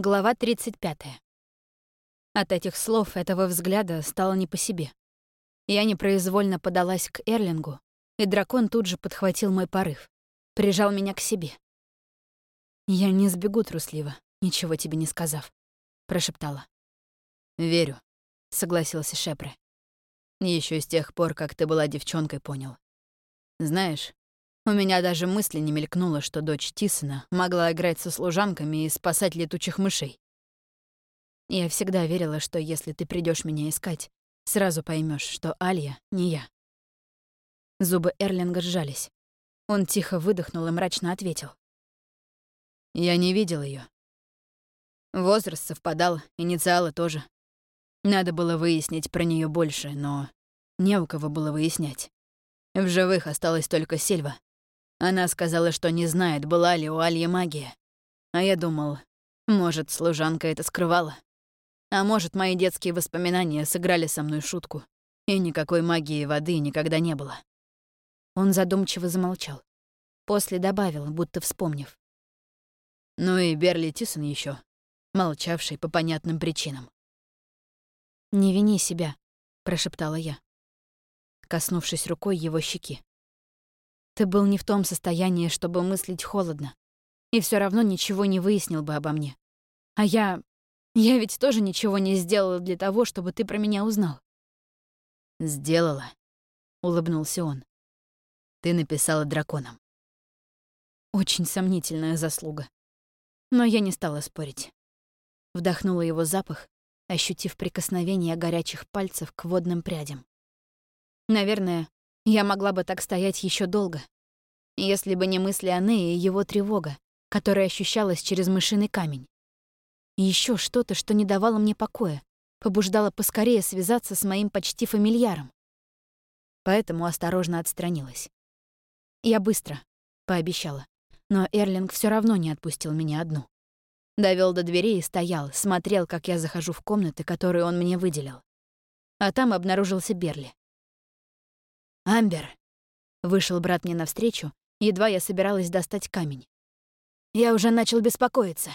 Глава 35. От этих слов, этого взгляда стало не по себе. Я непроизвольно подалась к Эрлингу, и дракон тут же подхватил мой порыв, прижал меня к себе. «Я не сбегу трусливо, ничего тебе не сказав», — прошептала. «Верю», — согласился Шепре. Еще с тех пор, как ты была девчонкой, понял. Знаешь, у меня даже мысли не мелькнуло, что дочь Тисона могла играть со служанками и спасать летучих мышей. Я всегда верила, что если ты придешь меня искать, сразу поймешь, что Алья не я. Зубы Эрлинга сжались. Он тихо выдохнул и мрачно ответил. Я не видел ее. Возраст совпадал, инициалы тоже. Надо было выяснить про нее больше, но не у кого было выяснять. В живых осталась только Сильва. Она сказала, что не знает, была ли у Альи магия. А я думал, может, служанка это скрывала. А может, мои детские воспоминания сыграли со мной шутку, и никакой магии воды никогда не было. Он задумчиво замолчал. После добавил, будто вспомнив. Ну и Берли Тисон еще, молчавший по понятным причинам. «Не вини себя», — прошептала я, коснувшись рукой его щеки. «Ты был не в том состоянии, чтобы мыслить холодно, и все равно ничего не выяснил бы обо мне. А я... я ведь тоже ничего не сделала для того, чтобы ты про меня узнал». «Сделала», — улыбнулся он. «Ты написала драконам». Очень сомнительная заслуга. Но я не стала спорить. Вдохнула его запах, ощутив прикосновение горячих пальцев к водным прядям. Наверное, я могла бы так стоять еще долго, если бы не мысли о Нее и его тревога, которая ощущалась через мышиный камень. Еще что-то, что не давало мне покоя, побуждало поскорее связаться с моим почти фамильяром. Поэтому осторожно отстранилась. Я быстро, пообещала но Эрлинг все равно не отпустил меня одну. Довел до дверей и стоял, смотрел, как я захожу в комнаты, которые он мне выделил. А там обнаружился Берли. «Амбер!» — вышел брат мне навстречу, едва я собиралась достать камень. «Я уже начал беспокоиться».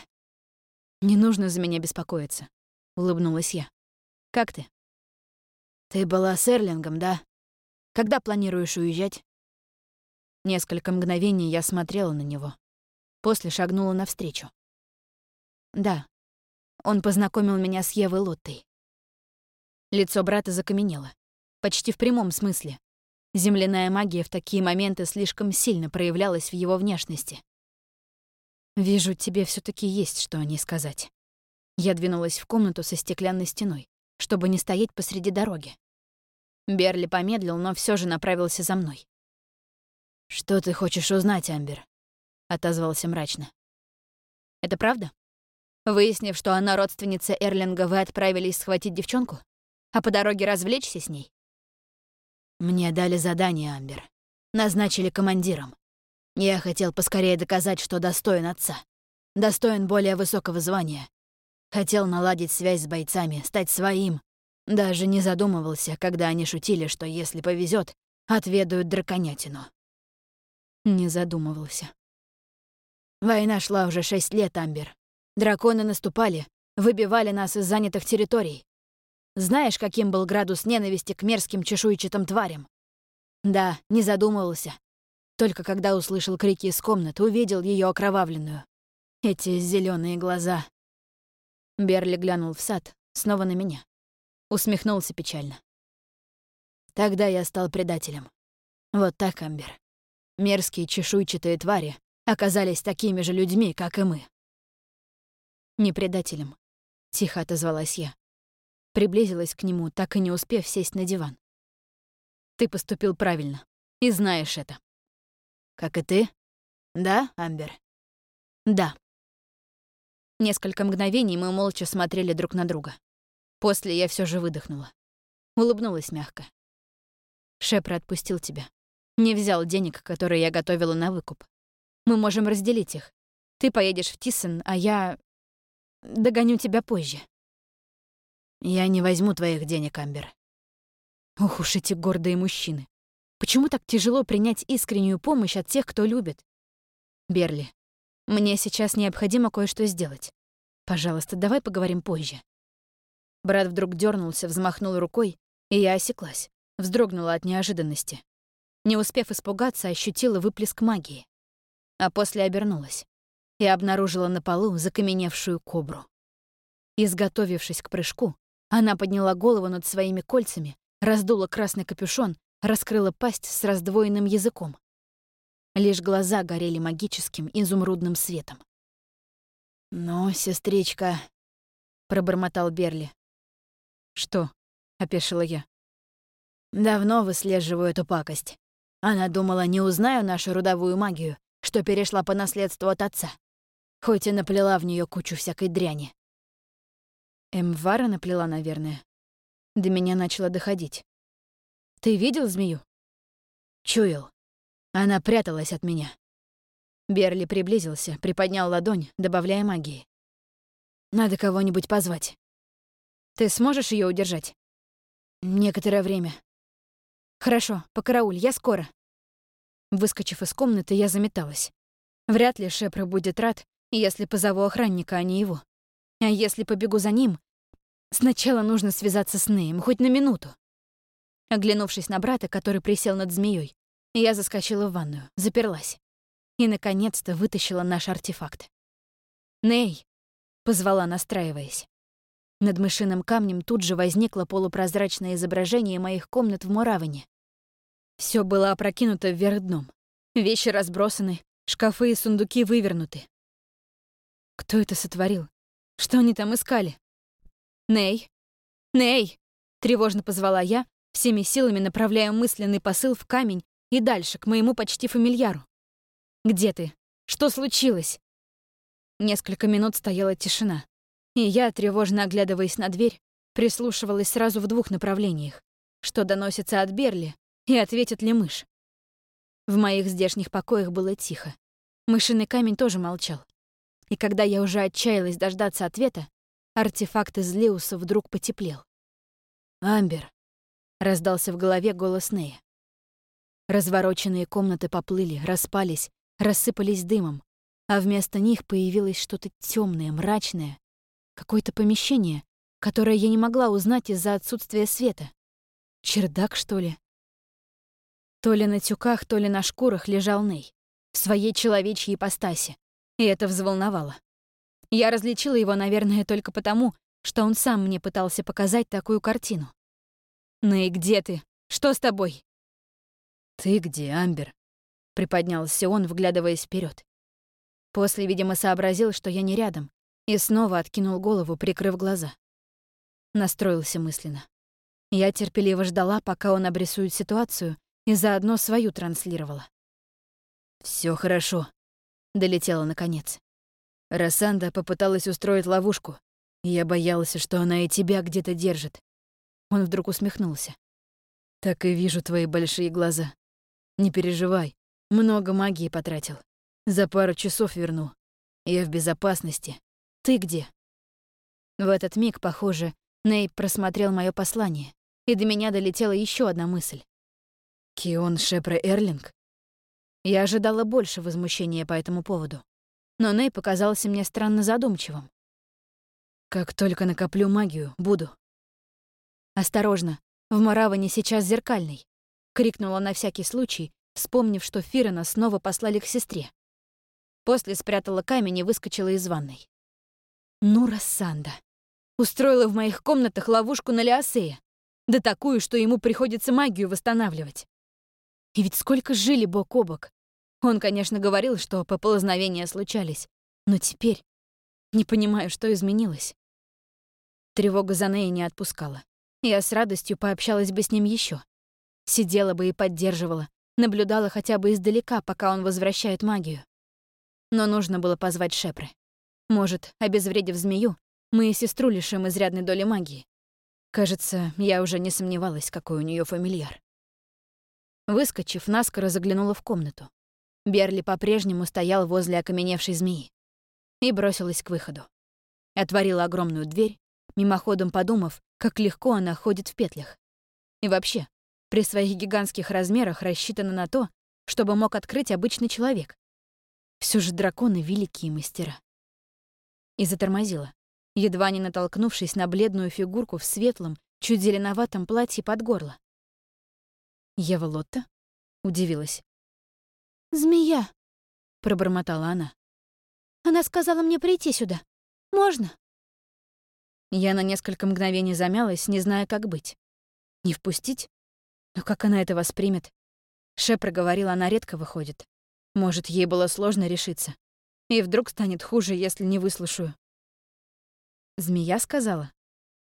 «Не нужно за меня беспокоиться», — улыбнулась я. «Как ты?» «Ты была с Эрлингом, да? Когда планируешь уезжать?» Несколько мгновений я смотрела на него. После шагнула навстречу. Да, он познакомил меня с Евой Лоттой. Лицо брата закаменело. Почти в прямом смысле. Земляная магия в такие моменты слишком сильно проявлялась в его внешности. «Вижу, тебе все таки есть что о ней сказать». Я двинулась в комнату со стеклянной стеной, чтобы не стоять посреди дороги. Берли помедлил, но все же направился за мной. «Что ты хочешь узнать, Амбер?» — отозвался мрачно. «Это правда? Выяснив, что она родственница Эрлинга, вы отправились схватить девчонку? А по дороге развлечься с ней?» «Мне дали задание, Амбер. Назначили командиром. Я хотел поскорее доказать, что достоин отца. Достоин более высокого звания. Хотел наладить связь с бойцами, стать своим. Даже не задумывался, когда они шутили, что если повезет, отведают драконятину. Не задумывался. Война шла уже шесть лет, Амбер. Драконы наступали, выбивали нас из занятых территорий. Знаешь, каким был градус ненависти к мерзким чешуйчатым тварям? Да, не задумывался. Только когда услышал крики из комнаты, увидел ее окровавленную. Эти зеленые глаза. Берли глянул в сад, снова на меня. Усмехнулся печально. Тогда я стал предателем. Вот так, Амбер мерзкие чешуйчатые твари оказались такими же людьми, как и мы. «Не предателем», — тихо отозвалась я. Приблизилась к нему, так и не успев сесть на диван. «Ты поступил правильно, и знаешь это». «Как и ты? Да, Амбер?» «Да». Несколько мгновений мы молча смотрели друг на друга. После я все же выдохнула. Улыбнулась мягко. Шепра отпустил тебя. Не взял денег, которые я готовила на выкуп. Мы можем разделить их. Ты поедешь в Тисон, а я... Догоню тебя позже. Я не возьму твоих денег, Амбер. Ох уж эти гордые мужчины. Почему так тяжело принять искреннюю помощь от тех, кто любит? Берли, мне сейчас необходимо кое-что сделать. Пожалуйста, давай поговорим позже. Брат вдруг дернулся, взмахнул рукой, и я осеклась, вздрогнула от неожиданности. Не успев испугаться, ощутила выплеск магии. А после обернулась и обнаружила на полу закаменевшую кобру. Изготовившись к прыжку, она подняла голову над своими кольцами, раздула красный капюшон, раскрыла пасть с раздвоенным языком. Лишь глаза горели магическим изумрудным светом. «Ну, сестричка», — пробормотал Берли. «Что?» — опешила я. «Давно выслеживаю эту пакость. Она думала, не узнаю нашу родовую магию, что перешла по наследству от отца. Хоть и наплела в нее кучу всякой дряни. Эмвара наплела, наверное. До меня начало доходить. «Ты видел змею?» «Чуял. Она пряталась от меня». Берли приблизился, приподнял ладонь, добавляя магии. «Надо кого-нибудь позвать. Ты сможешь ее удержать?» «Некоторое время». «Хорошо, покарауль, я скоро». Выскочив из комнаты, я заметалась. Вряд ли Шепра будет рад, если позову охранника, а не его. А если побегу за ним, сначала нужно связаться с Неем, хоть на минуту. Оглянувшись на брата, который присел над змеей, я заскочила в ванную, заперлась. И, наконец-то, вытащила наш артефакт. «Ней!» — позвала, настраиваясь. Над мышиным камнем тут же возникло полупрозрачное изображение моих комнат в Муравине. Все было опрокинуто вверх дном. Вещи разбросаны, шкафы и сундуки вывернуты. Кто это сотворил? Что они там искали? «Ней! Ней!» — тревожно позвала я, всеми силами направляя мысленный посыл в камень и дальше, к моему почти фамильяру. «Где ты? Что случилось?» Несколько минут стояла тишина, и я, тревожно оглядываясь на дверь, прислушивалась сразу в двух направлениях, что доносится от Берли и ответит ли мышь. В моих здешних покоях было тихо. Мышиный камень тоже молчал. И когда я уже отчаялась дождаться ответа, артефакт из Леуса вдруг потеплел. «Амбер», — раздался в голове голос Нея. Развороченные комнаты поплыли, распались, рассыпались дымом, а вместо них появилось что-то темное, мрачное, какое-то помещение, которое я не могла узнать из-за отсутствия света. Чердак, что ли? То ли на тюках, то ли на шкурах лежал Ней, в своей человечьей ипостаси и это взволновало. Я различила его, наверное, только потому, что он сам мне пытался показать такую картину. «Ну и где ты? Что с тобой?» «Ты где, Амбер?» — приподнялся он, вглядываясь вперед. После, видимо, сообразил, что я не рядом, и снова откинул голову, прикрыв глаза. Настроился мысленно. Я терпеливо ждала, пока он обрисует ситуацию, и заодно свою транслировала. Все хорошо», долетела наконец. Рассанда попыталась устроить ловушку, и я боялся, что она и тебя где-то держит. Он вдруг усмехнулся. Так и вижу твои большие глаза. Не переживай, много магии потратил. За пару часов верну. Я в безопасности. Ты где? В этот миг, похоже, Ней просмотрел мое послание, и до меня долетела еще одна мысль. Кион Шепре Эрлинг? Я ожидала больше возмущения по этому поводу. Но Ней показался мне странно задумчивым. «Как только накоплю магию, буду». «Осторожно, в Мараване сейчас зеркальный», — крикнула на всякий случай, вспомнив, что Фирена снова послали к сестре. После спрятала камень и выскочила из ванной. Ну, Рассанда. Устроила в моих комнатах ловушку на Леосея. Да такую, что ему приходится магию восстанавливать. И ведь сколько жили бок о бок. Он, конечно, говорил, что поползновения случались, но теперь не понимаю, что изменилось. Тревога за Нея не отпускала. Я с радостью пообщалась бы с ним еще. Сидела бы и поддерживала, наблюдала хотя бы издалека, пока он возвращает магию. Но нужно было позвать Шепры. Может, обезвредив змею, мы и сестру лишим изрядной доли магии. Кажется, я уже не сомневалась, какой у нее фамильяр. Выскочив, наскоро заглянула в комнату. Берли по-прежнему стоял возле окаменевшей змеи. И бросилась к выходу. Отворила огромную дверь, мимоходом подумав, как легко она ходит в петлях. И вообще, при своих гигантских размерах рассчитана на то, чтобы мог открыть обычный человек. Все же драконы — великие мастера. и затормозила, едва не натолкнувшись на бледную фигурку в светлом, чуть зеленоватом платье под горло. «Ева Лотта?» — удивилась. «Змея», — пробормотала она. «Она сказала мне прийти сюда. Можно?» Я на несколько мгновений замялась, не зная, как быть. Не впустить? Но как она это воспримет? Ше проговорила, она редко выходит. Может, ей было сложно решиться. И вдруг станет хуже, если не выслушаю. Змея сказала.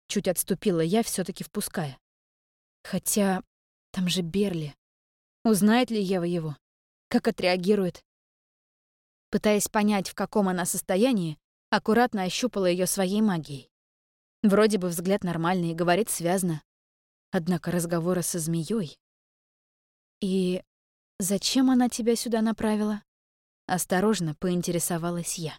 Чуть отступила я, все таки впуская. Хотя там же Берли. Узнает ли Ева его? Как отреагирует? Пытаясь понять, в каком она состоянии, аккуратно ощупала ее своей магией. Вроде бы взгляд нормальный, говорит связно. Однако разговоры со змеей. И зачем она тебя сюда направила? Осторожно поинтересовалась я.